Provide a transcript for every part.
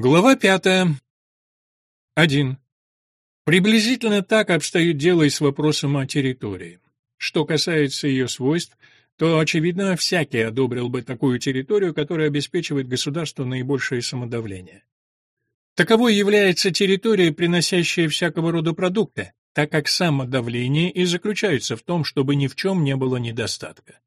Глава пятая. Один. Приблизительно так обстоит дело и с вопросом о территории. Что касается ее свойств, то, очевидно, всякий одобрил бы такую территорию, которая обеспечивает государству наибольшее самодавление. Таковой является территория, приносящая всякого рода продукты, так как самодавление и заключается в том, чтобы ни в чем не было недостатка.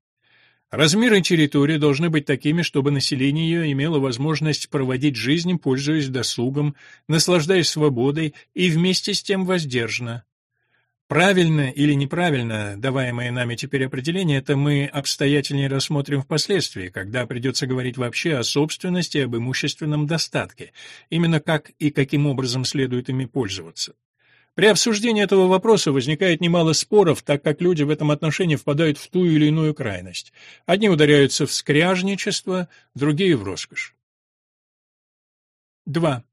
Размеры территории должны быть такими, чтобы население ее имело возможность проводить жизнь, пользуясь досугом, наслаждаясь свободой и вместе с тем воздержанно. Правильно или неправильно даваемое нами теперь определение, это мы обстоятельнее рассмотрим впоследствии, когда придется говорить вообще о собственности и об имущественном достатке, именно как и каким образом следует ими пользоваться. При обсуждении этого вопроса возникает немало споров, так как люди в этом отношении впадают в ту или иную крайность. Одни ударяются в скряжничество, другие — в роскошь. 2.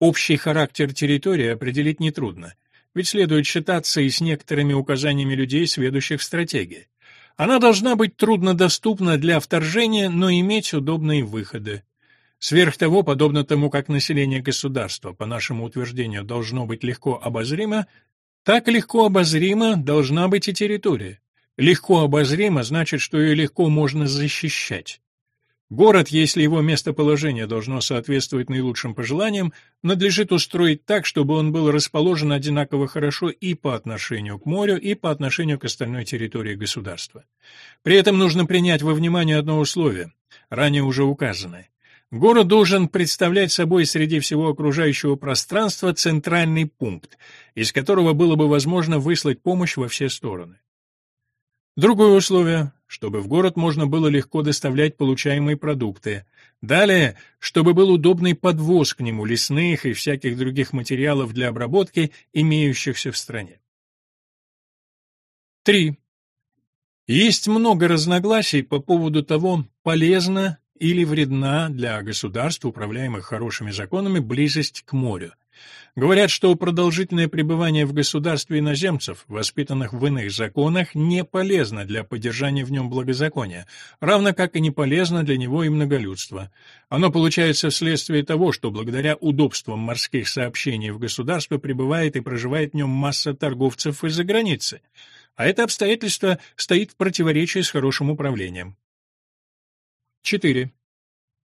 Общий характер территории определить нетрудно, ведь следует считаться и с некоторыми указаниями людей, сведущих в стратегии. Она должна быть труднодоступна для вторжения, но иметь удобные выходы. Сверх того, подобно тому, как население государства, по нашему утверждению, должно быть легко обозримо, так легко обозрима должна быть и территория. Легко обозримо значит, что ее легко можно защищать. Город, если его местоположение должно соответствовать наилучшим пожеланиям, надлежит устроить так, чтобы он был расположен одинаково хорошо и по отношению к морю, и по отношению к остальной территории государства. При этом нужно принять во внимание одно условие, ранее уже указанное. Город должен представлять собой среди всего окружающего пространства центральный пункт, из которого было бы возможно выслать помощь во все стороны. Другое условие, чтобы в город можно было легко доставлять получаемые продукты. Далее, чтобы был удобный подвоз к нему лесных и всяких других материалов для обработки, имеющихся в стране. 3. Есть много разногласий по поводу того, полезно или вредна для государств, управляемых хорошими законами, близость к морю. Говорят, что продолжительное пребывание в государстве иноземцев, воспитанных в иных законах, не полезно для поддержания в нем благозакония, равно как и не полезно для него и многолюдства. Оно получается вследствие того, что благодаря удобствам морских сообщений в государстве пребывает и проживает в нем масса торговцев из-за границы. А это обстоятельство стоит в противоречии с хорошим управлением. 4.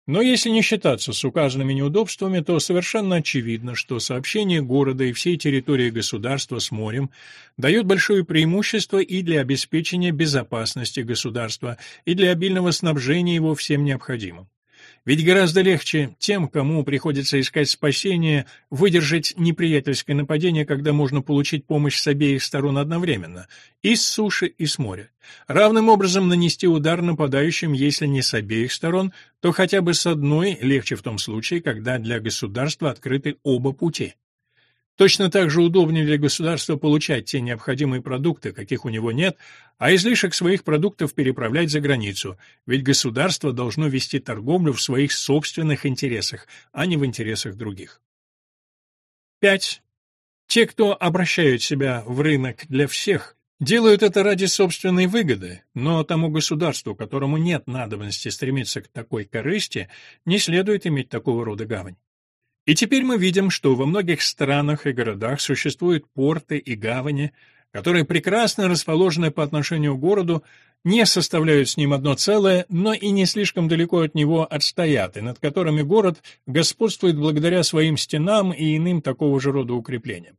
Но если не считаться с указанными неудобствами, то совершенно очевидно, что сообщение города и всей территории государства с морем дает большое преимущество и для обеспечения безопасности государства, и для обильного снабжения его всем необходимым. Ведь гораздо легче тем, кому приходится искать спасение, выдержать неприятельское нападение, когда можно получить помощь с обеих сторон одновременно, и с суши, и с моря. Равным образом нанести удар нападающим, если не с обеих сторон, то хотя бы с одной, легче в том случае, когда для государства открыты оба пути. Точно так же удобнее для государства получать те необходимые продукты, каких у него нет, а излишек своих продуктов переправлять за границу, ведь государство должно вести торговлю в своих собственных интересах, а не в интересах других. 5. Те, кто обращают себя в рынок для всех, делают это ради собственной выгоды, но тому государству, которому нет надобности стремиться к такой корысти, не следует иметь такого рода гавань. И теперь мы видим, что во многих странах и городах существуют порты и гавани, которые прекрасно расположены по отношению к городу, не составляют с ним одно целое, но и не слишком далеко от него отстоят, и над которыми город господствует благодаря своим стенам и иным такого же рода укреплениям.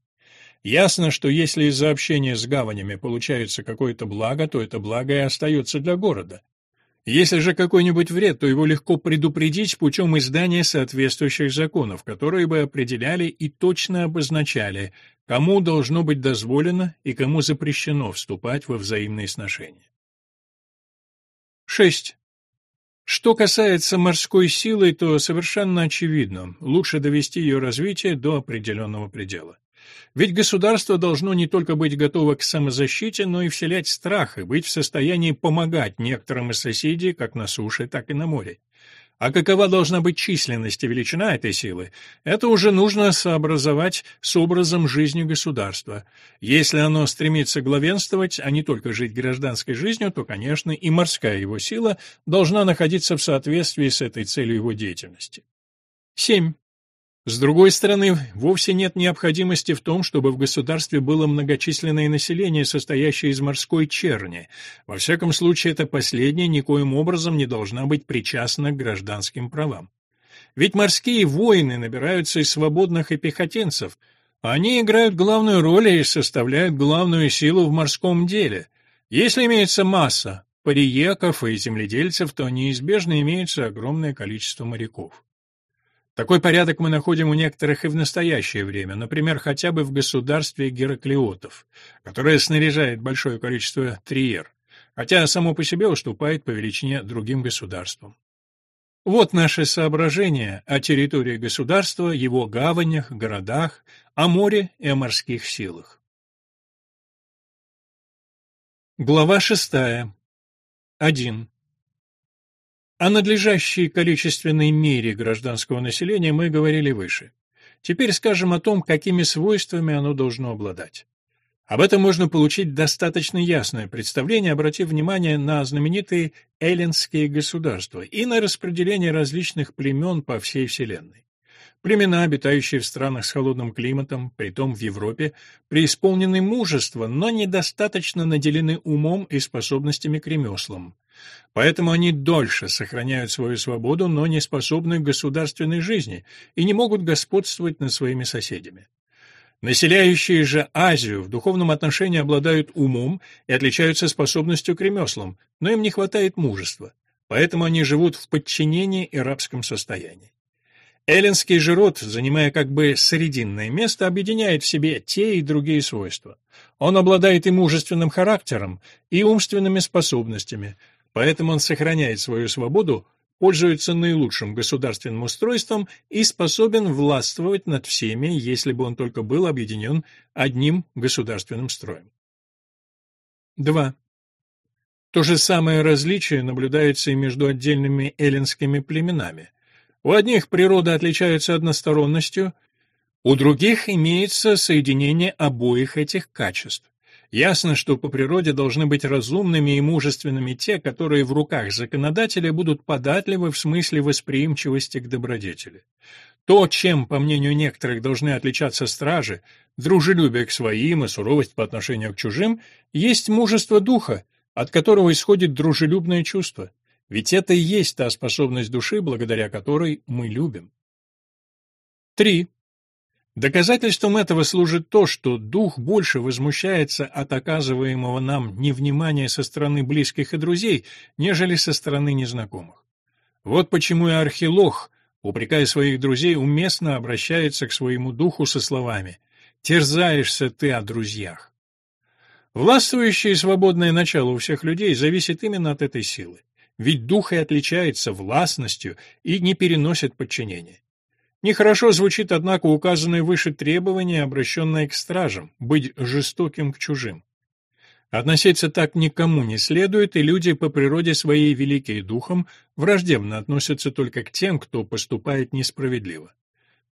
Ясно, что если из-за общения с гаванями получается какое-то благо, то это благо и остается для города. Если же какой-нибудь вред, то его легко предупредить путем издания соответствующих законов, которые бы определяли и точно обозначали, кому должно быть дозволено и кому запрещено вступать во взаимные сношения. 6. Что касается морской силы, то совершенно очевидно, лучше довести ее развитие до определенного предела. Ведь государство должно не только быть готово к самозащите, но и вселять страх и быть в состоянии помогать некоторым из соседей как на суше, так и на море. А какова должна быть численность и величина этой силы, это уже нужно сообразовать с образом жизни государства. Если оно стремится главенствовать, а не только жить гражданской жизнью, то, конечно, и морская его сила должна находиться в соответствии с этой целью его деятельности. 7. С другой стороны, вовсе нет необходимости в том, чтобы в государстве было многочисленное население, состоящее из морской черни. Во всяком случае, это последнее никоим образом не должна быть причастна к гражданским правам. Ведь морские воины набираются из свободных и пехотинцев. Они играют главную роль и составляют главную силу в морском деле. Если имеется масса париеков и земледельцев, то неизбежно имеется огромное количество моряков. Такой порядок мы находим у некоторых и в настоящее время, например, хотя бы в государстве Гераклиотов, которое снаряжает большое количество триер, хотя само по себе уступает по величине другим государствам. Вот наши соображения о территории государства, его гаванях, городах, о море и о морских силах. Глава шестая. 1. О надлежащей количественной мере гражданского населения мы говорили выше. Теперь скажем о том, какими свойствами оно должно обладать. Об этом можно получить достаточно ясное представление, обратив внимание на знаменитые эллинские государства и на распределение различных племен по всей Вселенной. Племена, обитающие в странах с холодным климатом, притом в Европе, преисполнены мужества, но недостаточно наделены умом и способностями к ремеслам. Поэтому они дольше сохраняют свою свободу, но не способны к государственной жизни и не могут господствовать над своими соседями. Населяющие же Азию в духовном отношении обладают умом и отличаются способностью к ремеслам, но им не хватает мужества, поэтому они живут в подчинении и рабском состоянии. Эллинский же род, занимая как бы срединное место, объединяет в себе те и другие свойства. Он обладает и мужественным характером, и умственными способностями, Поэтому он сохраняет свою свободу, пользуется наилучшим государственным устройством и способен властвовать над всеми, если бы он только был объединен одним государственным строем. 2. То же самое различие наблюдается и между отдельными эллинскими племенами. У одних природа отличается односторонностью, у других имеется соединение обоих этих качеств. Ясно, что по природе должны быть разумными и мужественными те, которые в руках законодателя будут податливы в смысле восприимчивости к добродетели. То, чем, по мнению некоторых, должны отличаться стражи, дружелюбие к своим и суровость по отношению к чужим, есть мужество духа, от которого исходит дружелюбное чувство. Ведь это и есть та способность души, благодаря которой мы любим. 3. Доказательством этого служит то, что дух больше возмущается от оказываемого нам невнимания со стороны близких и друзей, нежели со стороны незнакомых. Вот почему и архилох, упрекая своих друзей, уместно обращается к своему духу со словами «Терзаешься ты о друзьях». Властвующее и свободное начало у всех людей зависит именно от этой силы. Ведь дух и отличается властностью и не переносит подчинения. Нехорошо звучит, однако, указанное выше требование, обращенное к стражам – быть жестоким к чужим. Относиться так никому не следует, и люди по природе своей великие духом враждебно относятся только к тем, кто поступает несправедливо.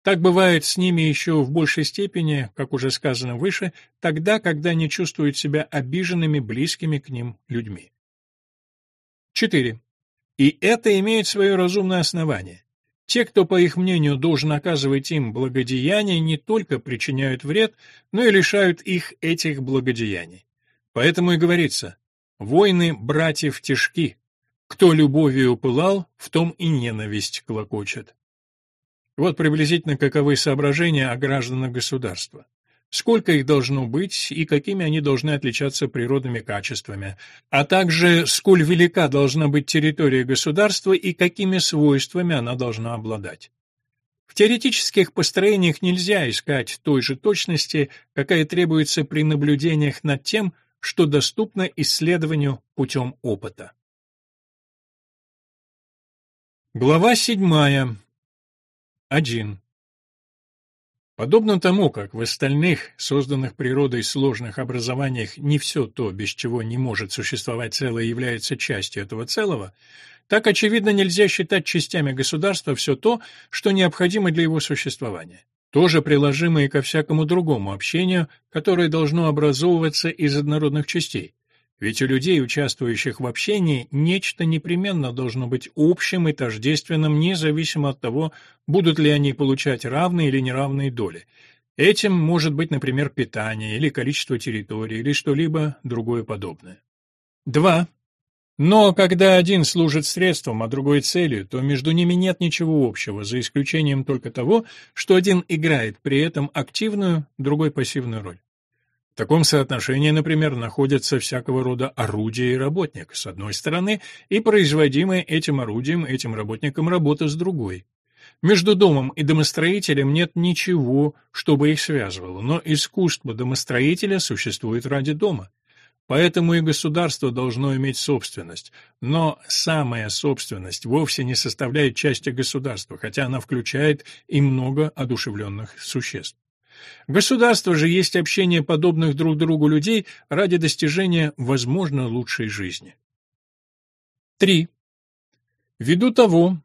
Так бывает с ними еще в большей степени, как уже сказано выше, тогда, когда они чувствуют себя обиженными близкими к ним людьми. 4. И это имеет свое разумное основание. Те, кто, по их мнению, должен оказывать им благодеяние, не только причиняют вред, но и лишают их этих благодеяний. Поэтому и говорится «Войны братьев тяжки, кто любовью пылал, в том и ненависть клокочет». Вот приблизительно каковы соображения о гражданах государства сколько их должно быть и какими они должны отличаться природными качествами, а также сколь велика должна быть территория государства и какими свойствами она должна обладать. В теоретических построениях нельзя искать той же точности, какая требуется при наблюдениях над тем, что доступно исследованию путем опыта. Глава седьмая. 1. Подобно тому, как в остальных, созданных природой сложных образованиях, не все то, без чего не может существовать целое, является частью этого целого, так, очевидно, нельзя считать частями государства все то, что необходимо для его существования. Тоже приложимо и ко всякому другому общению, которое должно образовываться из однородных частей. Ведь у людей, участвующих в общении, нечто непременно должно быть общим и тождественным, независимо от того, будут ли они получать равные или неравные доли. Этим может быть, например, питание или количество территорий или что-либо другое подобное. 2. Но когда один служит средством, а другой целью, то между ними нет ничего общего, за исключением только того, что один играет при этом активную, другой пассивную роль. В таком соотношении, например, находятся всякого рода орудия и работник, с одной стороны, и производимая этим орудием, этим работником работа с другой. Между домом и домостроителем нет ничего, чтобы их связывало, но искусство домостроителя существует ради дома. Поэтому и государство должно иметь собственность. Но самая собственность вовсе не составляет части государства, хотя она включает и много одушевленных существ. Государство же есть общение подобных друг другу людей ради достижения, возможно, лучшей жизни. 3. Ввиду того,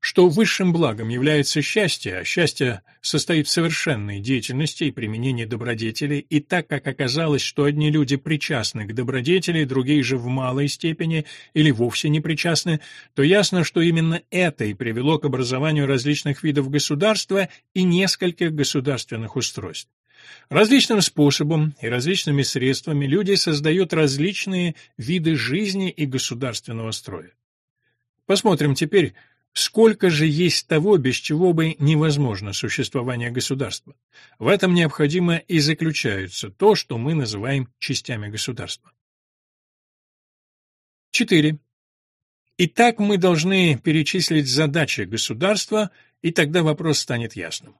что высшим благом является счастье, а счастье состоит в совершенной деятельности и применении добродетели, и так как оказалось, что одни люди причастны к добродетели, другие же в малой степени или вовсе не причастны, то ясно, что именно это и привело к образованию различных видов государства и нескольких государственных устройств. Различным способом и различными средствами люди создают различные виды жизни и государственного строя. Посмотрим теперь, Сколько же есть того, без чего бы невозможно существование государства? В этом необходимо и заключается то, что мы называем частями государства. 4. Итак, мы должны перечислить задачи государства, и тогда вопрос станет ясным.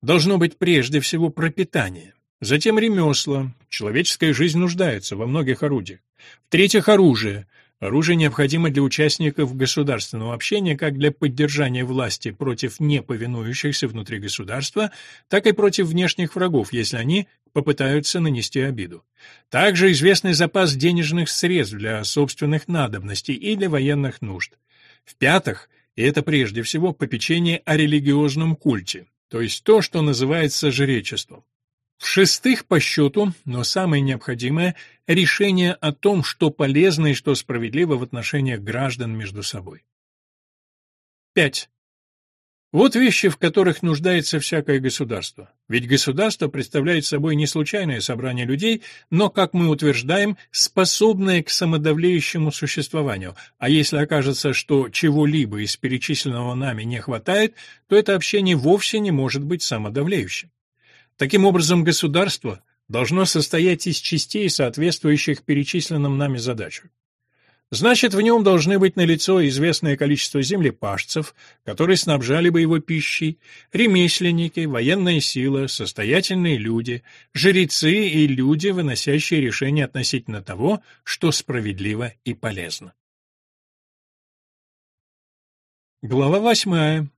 Должно быть прежде всего пропитание, затем ремесла, человеческая жизнь нуждается во многих орудиях, в-третьих, оружие – Оружие необходимо для участников государственного общения как для поддержания власти против неповинующихся внутри государства, так и против внешних врагов, если они попытаются нанести обиду. Также известный запас денежных средств для собственных надобностей и для военных нужд. В-пятых, и это прежде всего попечение о религиозном культе, то есть то, что называется жречеством. В-шестых, по счету, но самое необходимое – решение о том, что полезно и что справедливо в отношениях граждан между собой. 5. Вот вещи, в которых нуждается всякое государство. Ведь государство представляет собой не случайное собрание людей, но, как мы утверждаем, способное к самодавлеющему существованию, а если окажется, что чего-либо из перечисленного нами не хватает, то это общение вовсе не может быть самодавлеющим. Таким образом, государство должно состоять из частей, соответствующих перечисленным нами задачам. Значит, в нем должны быть налицо известное количество землепашцев, которые снабжали бы его пищей, ремесленники, военная сила, состоятельные люди, жрецы и люди, выносящие решения относительно того, что справедливо и полезно. Глава восьмая.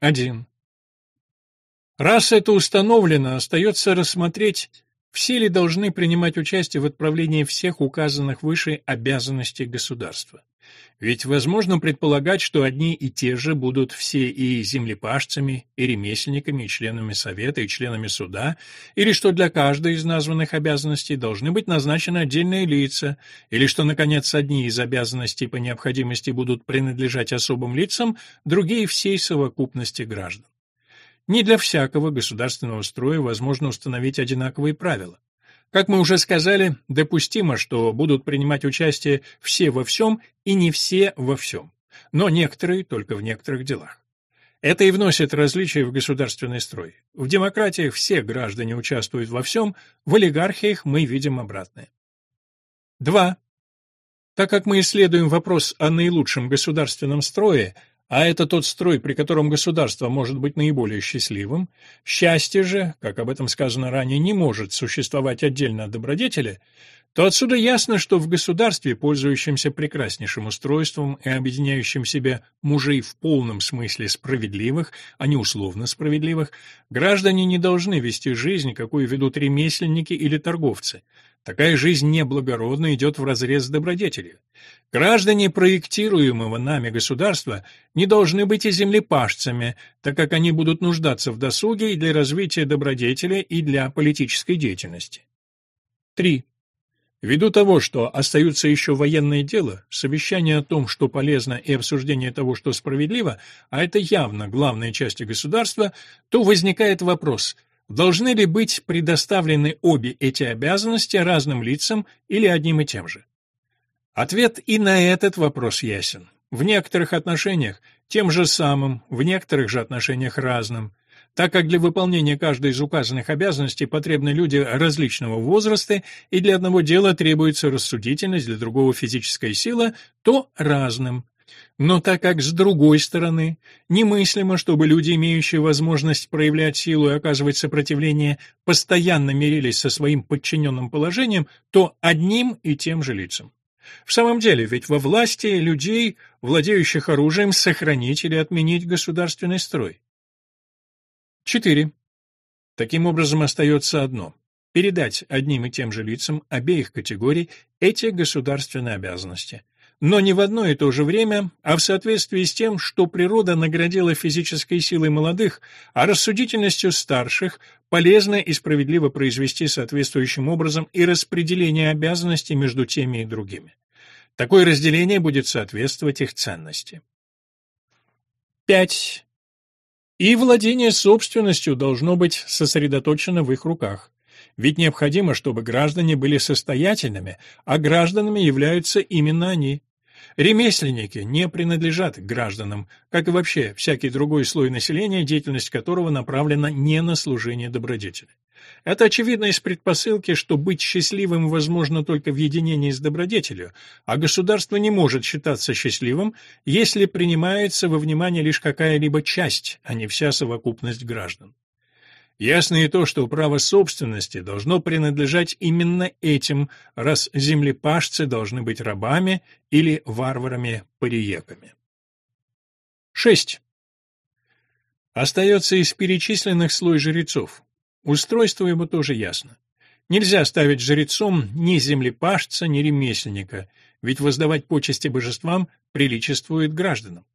1. Раз это установлено, остается рассмотреть, все ли должны принимать участие в отправлении всех указанных выше обязанностей государства. Ведь возможно предполагать, что одни и те же будут все и землепашцами, и ремесленниками, и членами совета, и членами суда, или что для каждой из названных обязанностей должны быть назначены отдельные лица, или что, наконец, одни из обязанностей по необходимости будут принадлежать особым лицам, другие всей совокупности граждан. Не для всякого государственного строя возможно установить одинаковые правила. Как мы уже сказали, допустимо, что будут принимать участие все во всем и не все во всем, но некоторые только в некоторых делах. Это и вносит различия в государственный строй. В демократиях все граждане участвуют во всем, в олигархиях мы видим обратное. 2. Так как мы исследуем вопрос о наилучшем государственном строе, а это тот строй, при котором государство может быть наиболее счастливым, счастье же, как об этом сказано ранее, не может существовать отдельно от добродетели, то отсюда ясно, что в государстве, пользующемся прекраснейшим устройством и объединяющем себе мужей в полном смысле справедливых, а не условно справедливых, граждане не должны вести жизнь, какую ведут ремесленники или торговцы – Такая жизнь неблагородна идет вразрез с добродетелью. Граждане проектируемого нами государства не должны быть и землепашцами, так как они будут нуждаться в досуге и для развития добродетели, и для политической деятельности. 3. Ввиду того, что остаются еще военные дела, совещание о том, что полезно, и обсуждение того, что справедливо, а это явно главная часть государства, то возникает вопрос, должны ли быть предоставлены обе эти обязанности разным лицам или одним и тем же. Ответ и на этот вопрос ясен. В некоторых отношениях тем же самым, в некоторых же отношениях разным так как для выполнения каждой из указанных обязанностей потребны люди различного возраста, и для одного дела требуется рассудительность, для другого физическая сила, то разным. Но так как, с другой стороны, немыслимо, чтобы люди, имеющие возможность проявлять силу и оказывать сопротивление, постоянно мирились со своим подчиненным положением, то одним и тем же лицам. В самом деле, ведь во власти людей, владеющих оружием, сохранить или отменить государственный строй. 4. Таким образом, остается одно – передать одним и тем же лицам обеих категорий эти государственные обязанности. Но не в одно и то же время, а в соответствии с тем, что природа наградила физической силой молодых, а рассудительностью старших, полезно и справедливо произвести соответствующим образом и распределение обязанностей между теми и другими. Такое разделение будет соответствовать их ценности. 5. И владение собственностью должно быть сосредоточено в их руках. Ведь необходимо, чтобы граждане были состоятельными, а гражданами являются именно они. Ремесленники не принадлежат гражданам, как и вообще всякий другой слой населения, деятельность которого направлена не на служение добродетели. Это очевидно из предпосылки, что быть счастливым возможно только в единении с добродетелью, а государство не может считаться счастливым, если принимается во внимание лишь какая-либо часть, а не вся совокупность граждан. Ясно и то, что право собственности должно принадлежать именно этим, раз землепашцы должны быть рабами или варварами-париеками. 6. Остается из перечисленных слой жрецов. Устройство ему тоже ясно. Нельзя ставить жрецом ни землепашца, ни ремесленника, ведь воздавать почести божествам приличествует гражданам.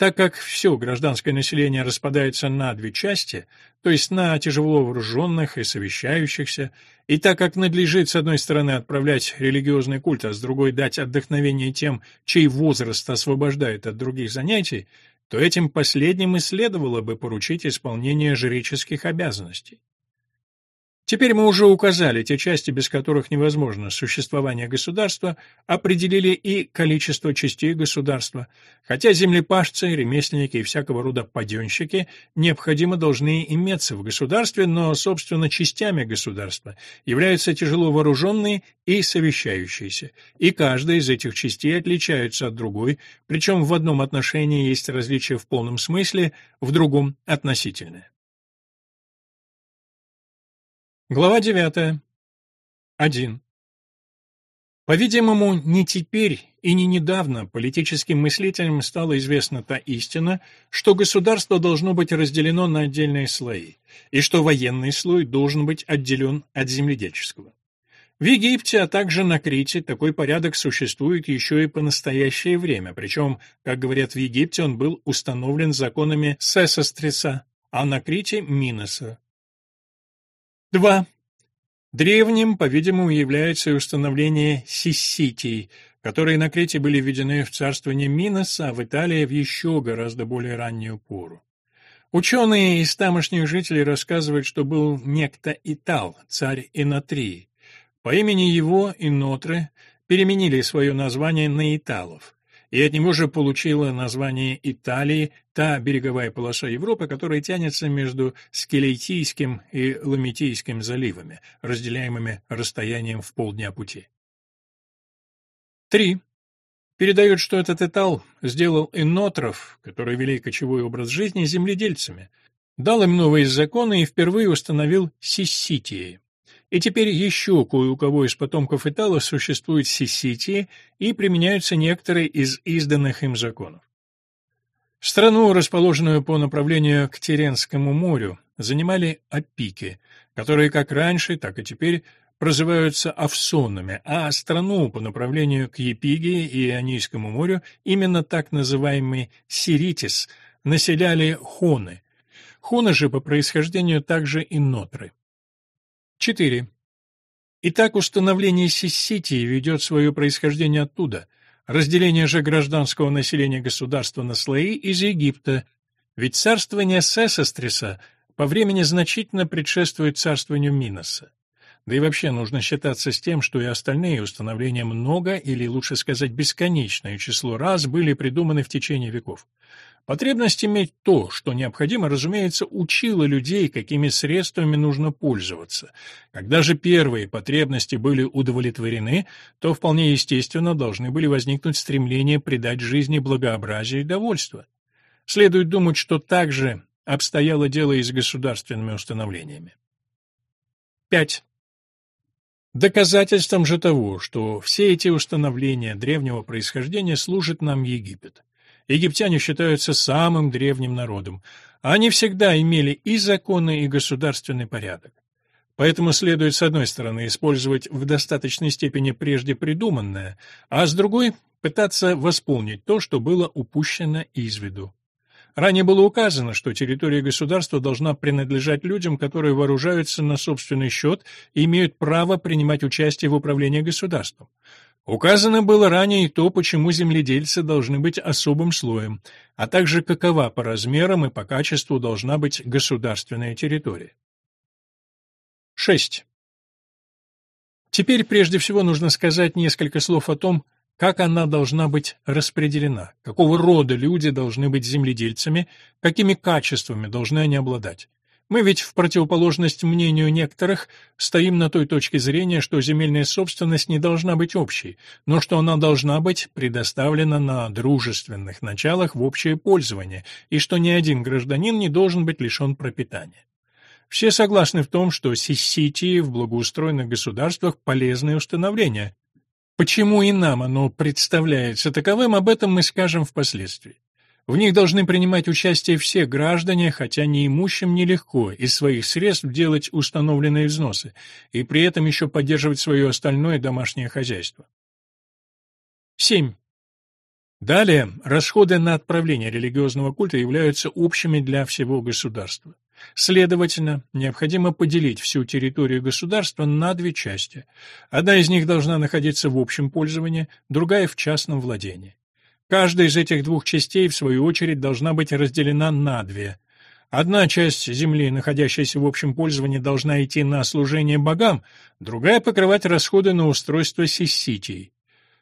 Так как все гражданское население распадается на две части, то есть на тяжело вооруженных и совещающихся, и так как надлежит с одной стороны отправлять религиозный культ, а с другой дать отдохновение тем, чей возраст освобождает от других занятий, то этим последним и следовало бы поручить исполнение жреческих обязанностей. Теперь мы уже указали те части, без которых невозможно существование государства, определили и количество частей государства, хотя землепашцы, ремесленники и всякого рода паденщики необходимо должны иметься в государстве, но, собственно, частями государства являются тяжело вооруженные и совещающиеся, и каждая из этих частей отличается от другой, причем в одном отношении есть различие в полном смысле, в другом — относительное. Глава 9. 1. По-видимому, не теперь и не недавно политическим мыслителям стала известна та истина, что государство должно быть разделено на отдельные слои, и что военный слой должен быть отделен от земледельческого. В Египте, а также на Крите такой порядок существует еще и по настоящее время, причем, как говорят в Египте, он был установлен законами Сесостриса, а на Крите – Миноса. 2. Древним, по-видимому, является установление сисситий, которые на Крите были введены в царствование Миноса, а в Италии в еще гораздо более раннюю пору. Ученые из тамошних жителей рассказывают, что был некто Итал, царь Инотрии. По имени его Инотры переменили свое название на Италов и от него же получила название Италии та береговая полоса Европы, которая тянется между Скелейтийским и Ламетийским заливами, разделяемыми расстоянием в полдня пути. 3. Передают, что этот Итал сделал инотров, которые вели кочевой образ жизни, земледельцами, дал им новые законы и впервые установил сисситии. И теперь еще кое у кого из потомков Итала существуют сиситии и применяются некоторые из изданных им законов. Страну, расположенную по направлению к Теренскому морю, занимали опики, которые как раньше, так и теперь прозываются авсонами, а страну по направлению к Епиге и Ионийскому морю, именно так называемый Сиритис, населяли хоны. Хоны же по происхождению также и нотры. 4. Итак, установление Сисситии ведет свое происхождение оттуда, разделение же гражданского населения государства на слои из Египта, ведь царствование Сесостриса по времени значительно предшествует царствованию Миноса. Да и вообще нужно считаться с тем, что и остальные установления много, или лучше сказать бесконечное число раз были придуманы в течение веков. Потребность иметь то, что необходимо, разумеется, учила людей, какими средствами нужно пользоваться. Когда же первые потребности были удовлетворены, то вполне естественно должны были возникнуть стремления придать жизни благообразие и довольство. Следует думать, что так же обстояло дело и с государственными установлениями. 5. Доказательством же того, что все эти установления древнего происхождения служит нам Египет. Египтяне считаются самым древним народом. Они всегда имели и законы, и государственный порядок. Поэтому следует, с одной стороны, использовать в достаточной степени прежде придуманное, а с другой — пытаться восполнить то, что было упущено из виду. Ранее было указано, что территория государства должна принадлежать людям, которые вооружаются на собственный счет и имеют право принимать участие в управлении государством. Указано было ранее и то, почему земледельцы должны быть особым слоем, а также какова по размерам и по качеству должна быть государственная территория. 6. Теперь прежде всего нужно сказать несколько слов о том, как она должна быть распределена, какого рода люди должны быть земледельцами, какими качествами должны они обладать. Мы ведь, в противоположность мнению некоторых, стоим на той точке зрения, что земельная собственность не должна быть общей, но что она должна быть предоставлена на дружественных началах в общее пользование, и что ни один гражданин не должен быть лишен пропитания. Все согласны в том, что сисситии в благоустроенных государствах – полезное установление. Почему и нам оно представляется таковым, об этом мы скажем впоследствии. В них должны принимать участие все граждане, хотя неимущим нелегко из своих средств делать установленные взносы и при этом еще поддерживать свое остальное домашнее хозяйство. 7. Далее, расходы на отправление религиозного культа являются общими для всего государства. Следовательно, необходимо поделить всю территорию государства на две части. Одна из них должна находиться в общем пользовании, другая — в частном владении. Каждая из этих двух частей, в свою очередь, должна быть разделена на две. Одна часть земли, находящаяся в общем пользовании, должна идти на служение богам, другая — покрывать расходы на устройство сисситий.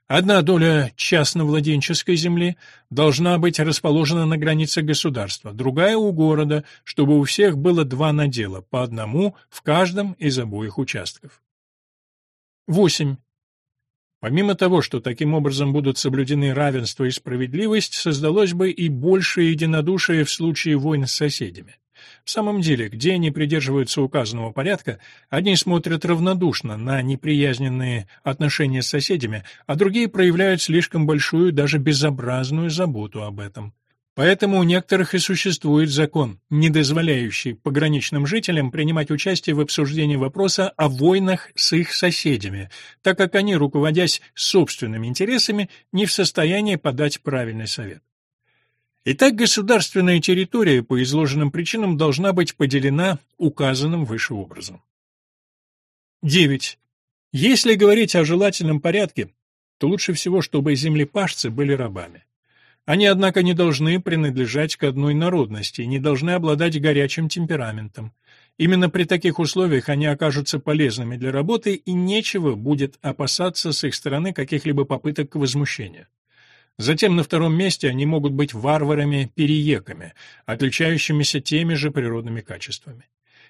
Одна доля частно-владенческой земли должна быть расположена на границе государства, другая — у города, чтобы у всех было два надела, по одному в каждом из обоих участков. 8. Помимо того, что таким образом будут соблюдены равенство и справедливость, создалось бы и большее единодушие в случае войн с соседями. В самом деле, где они придерживаются указанного порядка, одни смотрят равнодушно на неприязненные отношения с соседями, а другие проявляют слишком большую, даже безобразную заботу об этом. Поэтому у некоторых и существует закон, не дозволяющий пограничным жителям принимать участие в обсуждении вопроса о войнах с их соседями, так как они, руководясь собственными интересами, не в состоянии подать правильный совет. Итак, государственная территория по изложенным причинам должна быть поделена указанным выше образом. 9. Если говорить о желательном порядке, то лучше всего, чтобы землепашцы были рабами. Они, однако, не должны принадлежать к одной народности, не должны обладать горячим темпераментом. Именно при таких условиях они окажутся полезными для работы, и нечего будет опасаться с их стороны каких-либо попыток к возмущению. Затем на втором месте они могут быть варварами-перееками, отличающимися теми же природными качествами.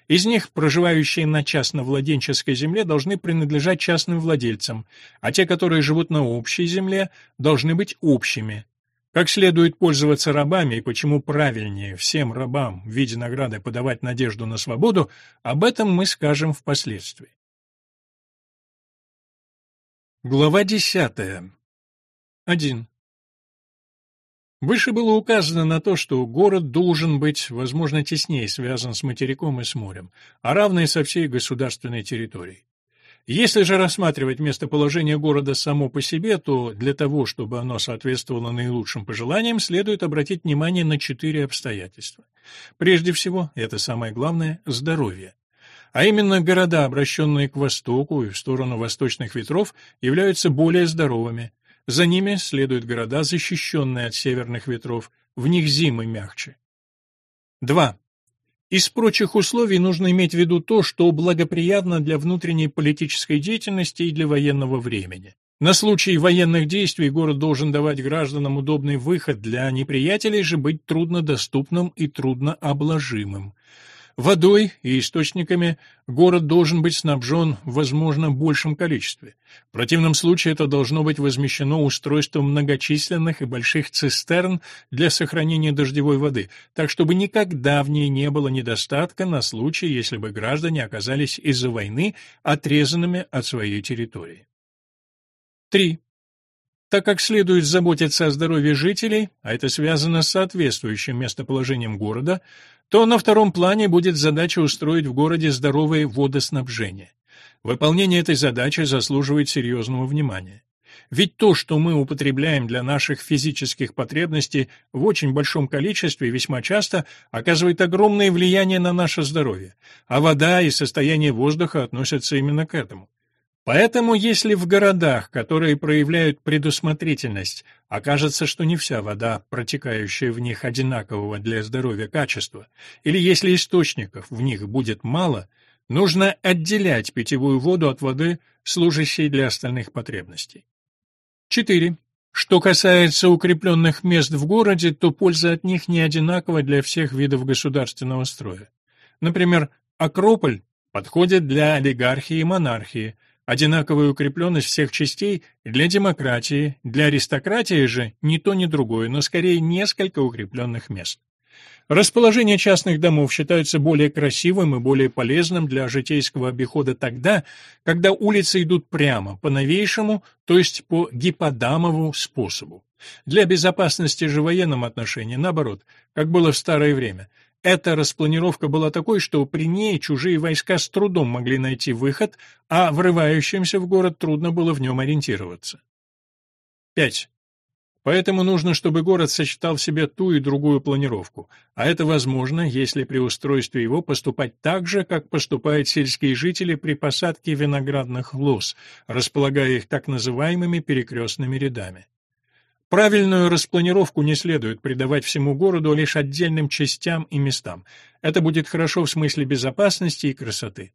Из них, проживающие на частно-владенческой земле, должны принадлежать частным владельцам, а те, которые живут на общей земле, должны быть общими, как следует пользоваться рабами и почему правильнее всем рабам в виде награды подавать надежду на свободу, об этом мы скажем впоследствии. Глава десятая. 1. Выше было указано на то, что город должен быть, возможно, теснее связан с материком и с морем, а равный со всей государственной территорией. Если же рассматривать местоположение города само по себе, то для того, чтобы оно соответствовало наилучшим пожеланиям, следует обратить внимание на четыре обстоятельства. Прежде всего, это самое главное – здоровье. А именно города, обращенные к востоку и в сторону восточных ветров, являются более здоровыми. За ними следуют города, защищенные от северных ветров, в них зимы мягче. 2. Из прочих условий нужно иметь в виду то, что благоприятно для внутренней политической деятельности и для военного времени. На случай военных действий город должен давать гражданам удобный выход, для неприятелей же быть труднодоступным и труднообложимым. Водой и источниками город должен быть снабжен возможно, большем количестве. В противном случае это должно быть возмещено устройством многочисленных и больших цистерн для сохранения дождевой воды, так чтобы никогда в ней не было недостатка на случай, если бы граждане оказались из-за войны отрезанными от своей территории. 3. Так как следует заботиться о здоровье жителей, а это связано с соответствующим местоположением города, то на втором плане будет задача устроить в городе здоровое водоснабжение. Выполнение этой задачи заслуживает серьезного внимания. Ведь то, что мы употребляем для наших физических потребностей в очень большом количестве весьма часто оказывает огромное влияние на наше здоровье, а вода и состояние воздуха относятся именно к этому. Поэтому, если в городах, которые проявляют предусмотрительность, окажется, что не вся вода, протекающая в них одинакового для здоровья качества, или если источников в них будет мало, нужно отделять питьевую воду от воды, служащей для остальных потребностей. 4. Что касается укрепленных мест в городе, то польза от них не одинакова для всех видов государственного строя. Например, Акрополь подходит для олигархии и монархии – Одинаковая укрепленность всех частей для демократии, для аристократии же ни то ни другое, но скорее несколько укрепленных мест. Расположение частных домов считается более красивым и более полезным для житейского обихода тогда, когда улицы идут прямо, по новейшему, то есть по гиподамову способу. Для безопасности же в военном отношении, наоборот, как было в старое время – эта распланировка была такой, что при ней чужие войска с трудом могли найти выход, а врывающимся в город трудно было в нем ориентироваться. 5. Поэтому нужно, чтобы город сочетал в себе ту и другую планировку, а это возможно, если при устройстве его поступать так же, как поступают сельские жители при посадке виноградных лоз, располагая их так называемыми перекрестными рядами. Правильную распланировку не следует придавать всему городу, а лишь отдельным частям и местам. Это будет хорошо в смысле безопасности и красоты.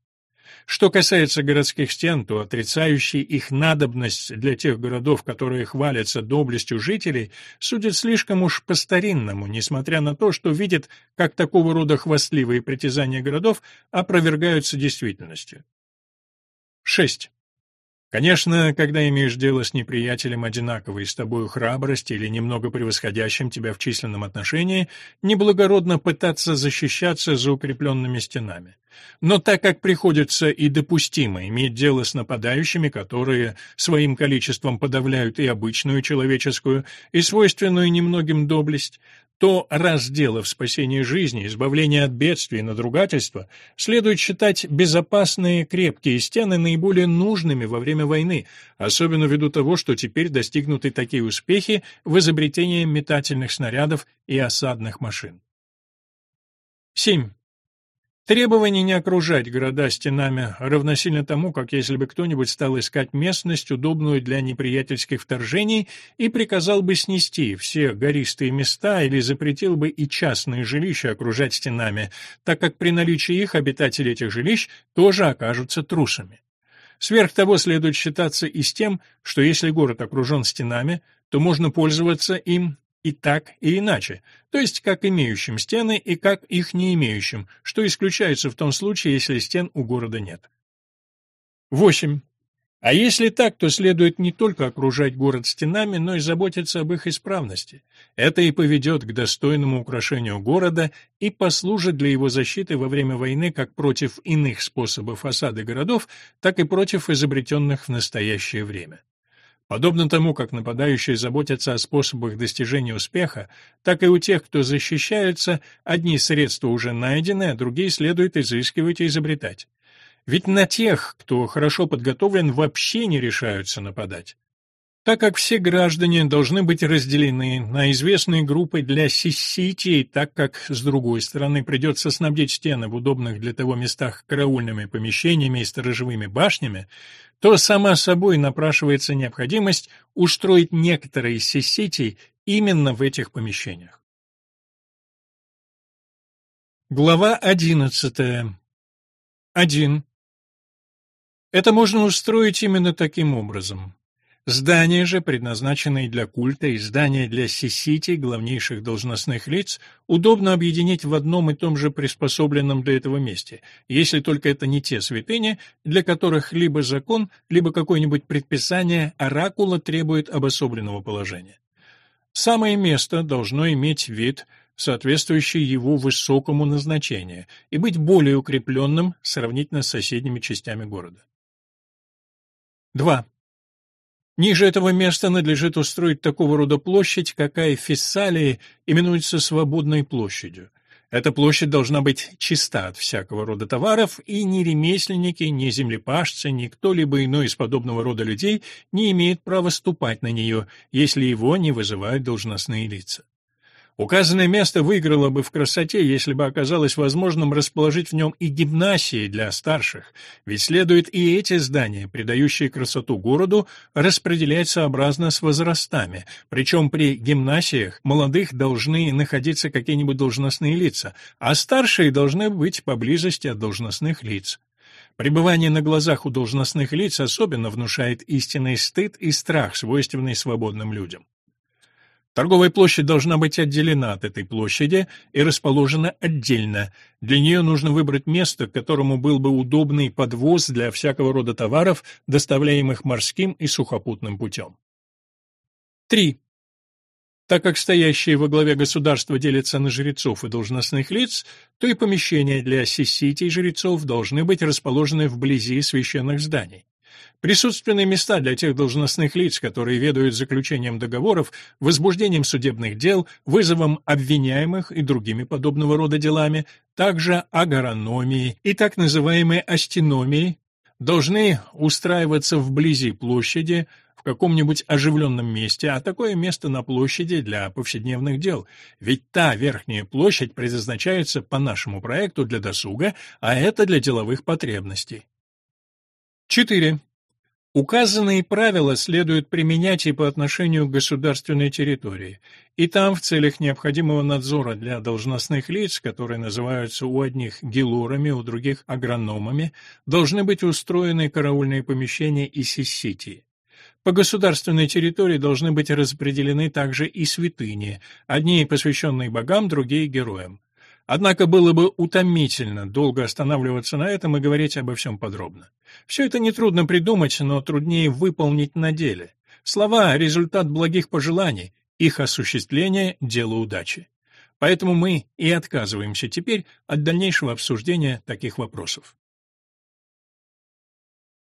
Что касается городских стен, то отрицающий их надобность для тех городов, которые хвалятся доблестью жителей, судят слишком уж по-старинному, несмотря на то, что видят, как такого рода хвастливые притязания городов опровергаются действительностью. 6. Конечно, когда имеешь дело с неприятелем одинаковой с тобою храбрости или немного превосходящим тебя в численном отношении, неблагородно пытаться защищаться за укрепленными стенами. Но так как приходится и допустимо иметь дело с нападающими, которые своим количеством подавляют и обычную человеческую, и свойственную немногим доблесть, то раз дело в спасении жизни, избавлении от бедствий и надругательства, следует считать безопасные крепкие стены наиболее нужными во время войны, особенно ввиду того, что теперь достигнуты такие успехи в изобретении метательных снарядов и осадных машин. 7. Требование не окружать города стенами равносильно тому, как если бы кто-нибудь стал искать местность, удобную для неприятельских вторжений, и приказал бы снести все гористые места или запретил бы и частные жилища окружать стенами, так как при наличии их обитатели этих жилищ тоже окажутся трусами. Сверх того следует считаться и с тем, что если город окружен стенами, то можно пользоваться им и так, и иначе, то есть как имеющим стены и как их не имеющим, что исключается в том случае, если стен у города нет. 8. А если так, то следует не только окружать город стенами, но и заботиться об их исправности. Это и поведет к достойному украшению города и послужит для его защиты во время войны как против иных способов осады городов, так и против изобретенных в настоящее время. Подобно тому, как нападающие заботятся о способах достижения успеха, так и у тех, кто защищается, одни средства уже найдены, а другие следует изыскивать и изобретать. Ведь на тех, кто хорошо подготовлен, вообще не решаются нападать. Так как все граждане должны быть разделены на известные группы для сисити, так как, с другой стороны, придется снабдить стены в удобных для того местах караульными помещениями и сторожевыми башнями, то сама собой напрашивается необходимость устроить некоторые сисити именно в этих помещениях. Глава одиннадцатая. 1. Это можно устроить именно таким образом. Здания же, предназначенные для культа, и здания для сисити, главнейших должностных лиц, удобно объединить в одном и том же приспособленном для этого месте, если только это не те святыни, для которых либо закон, либо какое-нибудь предписание оракула требует обособленного положения. Самое место должно иметь вид, соответствующий его высокому назначению, и быть более укрепленным сравнительно с соседними частями города. 2. Ниже этого места надлежит устроить такого рода площадь, какая в Фессалии именуется свободной площадью. Эта площадь должна быть чиста от всякого рода товаров, и ни ремесленники, ни землепашцы, ни кто-либо иной из подобного рода людей не имеет права ступать на нее, если его не вызывают должностные лица. Указанное место выиграло бы в красоте, если бы оказалось возможным расположить в нем и гимнасии для старших, ведь следует и эти здания, придающие красоту городу, распределять сообразно с возрастами, причем при гимнасиях молодых должны находиться какие-нибудь должностные лица, а старшие должны быть поблизости от должностных лиц. Пребывание на глазах у должностных лиц особенно внушает истинный стыд и страх, свойственный свободным людям. Торговая площадь должна быть отделена от этой площади и расположена отдельно. Для нее нужно выбрать место, к которому был бы удобный подвоз для всякого рода товаров, доставляемых морским и сухопутным путем. 3. Так как стоящие во главе государства делятся на жрецов и должностных лиц, то и помещения для сисити жрецов должны быть расположены вблизи священных зданий. Присутственные места для тех должностных лиц, которые ведают заключением договоров, возбуждением судебных дел, вызовом обвиняемых и другими подобного рода делами, также агрономией и так называемой астеномией, должны устраиваться вблизи площади, в каком-нибудь оживленном месте, а такое место на площади для повседневных дел, ведь та верхняя площадь предназначается по нашему проекту для досуга, а это для деловых потребностей. 4. Указанные правила следует применять и по отношению к государственной территории. И там в целях необходимого надзора для должностных лиц, которые называются у одних гелурами, у других агрономами, должны быть устроены караульные помещения и сиссити. По государственной территории должны быть распределены также и святыни, одни посвященные богам, другие героям. Однако было бы утомительно долго останавливаться на этом и говорить обо всем подробно. Все это нетрудно придумать, но труднее выполнить на деле. Слова — результат благих пожеланий, их осуществление — дело удачи. Поэтому мы и отказываемся теперь от дальнейшего обсуждения таких вопросов.